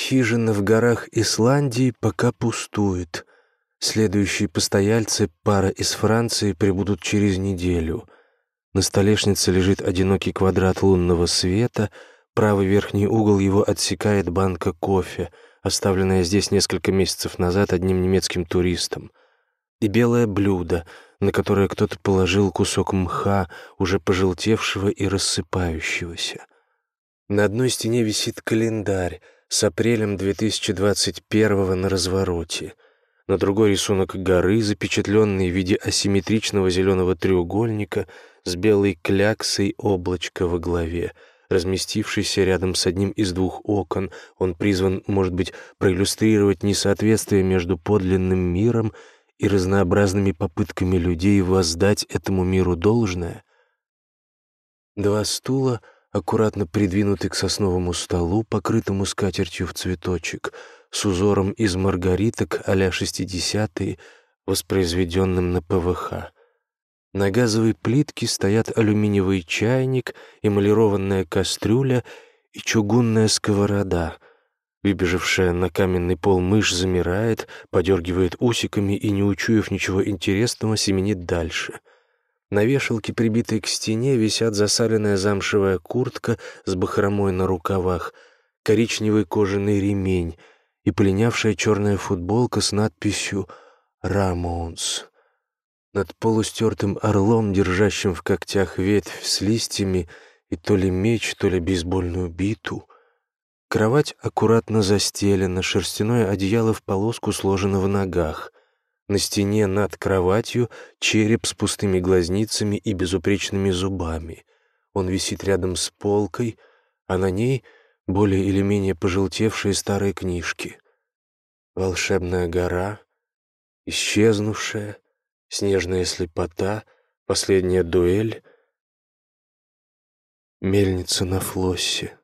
Хижина в горах Исландии пока пустует. Следующие постояльцы, пара из Франции, прибудут через неделю. На столешнице лежит одинокий квадрат лунного света, правый верхний угол его отсекает банка кофе, оставленная здесь несколько месяцев назад одним немецким туристом, и белое блюдо, на которое кто-то положил кусок мха, уже пожелтевшего и рассыпающегося. На одной стене висит календарь с апрелем 2021 на развороте — на другой рисунок горы, запечатленный в виде асимметричного зеленого треугольника с белой кляксой облачка во главе, разместившийся рядом с одним из двух окон. Он призван, может быть, проиллюстрировать несоответствие между подлинным миром и разнообразными попытками людей воздать этому миру должное. Два стула, аккуратно придвинуты к сосновому столу, покрытому скатертью в цветочек — с узором из маргариток а-ля 60-е, воспроизведенным на ПВХ. На газовой плитке стоят алюминиевый чайник, эмалированная кастрюля и чугунная сковорода. Выбежавшая на каменный пол мышь замирает, подергивает усиками и, не учуяв ничего интересного, семенит дальше. На вешалке, прибитой к стене, висят засаленная замшевая куртка с бахромой на рукавах, коричневый кожаный ремень — и полинявшая черная футболка с надписью «Рамоунс». Над полустертым орлом, держащим в когтях ветвь с листьями и то ли меч, то ли бейсбольную биту. Кровать аккуратно застелена, шерстяное одеяло в полоску сложено в ногах. На стене над кроватью череп с пустыми глазницами и безупречными зубами. Он висит рядом с полкой, а на ней — более или менее пожелтевшие старые книжки. «Волшебная гора», «Исчезнувшая», «Снежная слепота», «Последняя дуэль», «Мельница на флоссе».